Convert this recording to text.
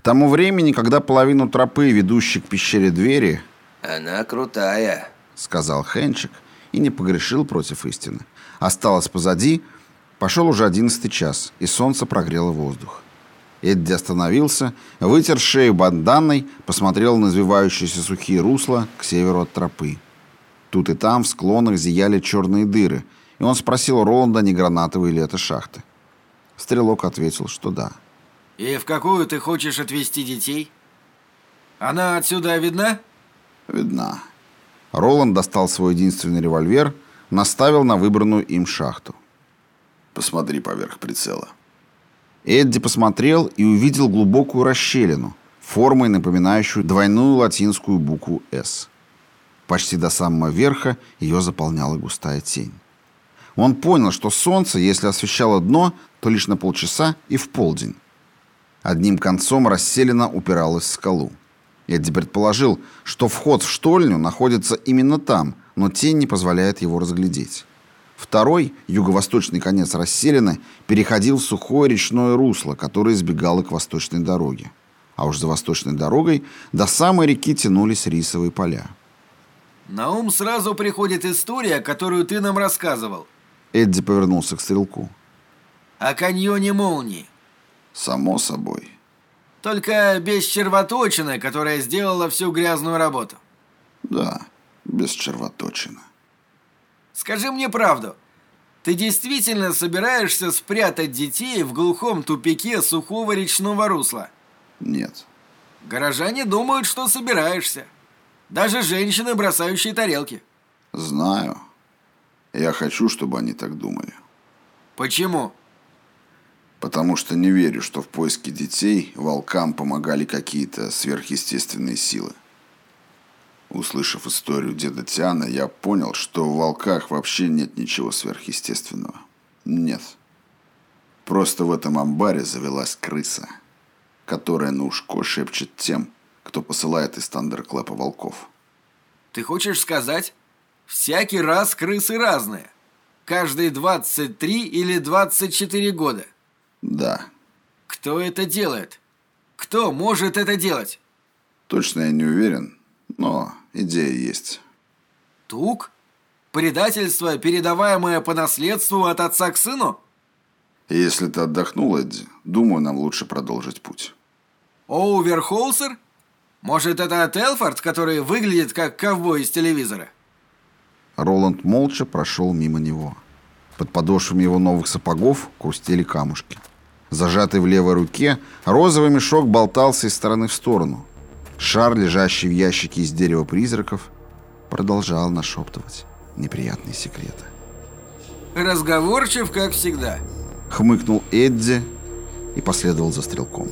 К тому времени, когда половину тропы, ведущей к пещере двери... «Она крутая», — сказал Хенчик и не погрешил против истины. Осталось позади, пошел уже одиннадцатый час, и солнце прогрело воздух. Эдди остановился, вытер шею банданой, посмотрел на извивающиеся сухие русла к северу от тропы. Тут и там в склонах зияли черные дыры, и он спросил Роланда, не гранатовые ли это шахты. Стрелок ответил, что да. «И в какую ты хочешь отвезти детей? Она отсюда видна?» «Видна». Роланд достал свой единственный револьвер, наставил на выбранную им шахту. «Посмотри поверх прицела». Эдди посмотрел и увидел глубокую расщелину, формой напоминающую двойную латинскую букву «С». Почти до самого верха ее заполняла густая тень. Он понял, что солнце, если освещало дно, то лишь на полчаса и в полдень. Одним концом расселена упиралась в скалу. Эдди предположил, что вход в штольню находится именно там, но тень не позволяет его разглядеть. Второй, юго-восточный конец расселены, переходил в сухое речное русло, которое избегало к восточной дороге. А уж за восточной дорогой до самой реки тянулись рисовые поля. На ум сразу приходит история, которую ты нам рассказывал. Эдди повернулся к стрелку. О каньоне молнии. Само собой. Только без червоточины, которая сделала всю грязную работу. Да, без червоточины. Скажи мне правду. Ты действительно собираешься спрятать детей в глухом тупике сухого речного русла? Нет. Горожане думают, что собираешься. Даже женщины, бросающие тарелки. Знаю. Я хочу, чтобы они так думали. Почему? Потому что не верю, что в поиске детей волкам помогали какие-то сверхъестественные силы. Услышав историю деда Тиана, я понял, что в волках вообще нет ничего сверхъестественного. Нет. Просто в этом амбаре завелась крыса, которая на ушко шепчет тем, кто посылает из Тандерклэпа волков. Ты хочешь сказать, всякий раз крысы разные? Каждые 23 или 24 года? Да. Кто это делает? Кто может это делать? Точно я не уверен, но идея есть. Тук? Предательство, передаваемое по наследству от отца к сыну? Если ты отдохнул, Эдди, думаю, нам лучше продолжить путь. Оуверхолсер? Может, это Телфорд, который выглядит как ковбой из телевизора? Роланд молча прошел мимо него. Под подошвами его новых сапогов хрустели камушки. Зажатый в левой руке, розовый мешок болтался из стороны в сторону. Шар, лежащий в ящике из дерева призраков, продолжал нашептывать неприятные секреты. Разговорчив, как всегда. Хмыкнул Эдди и последовал за стрелком.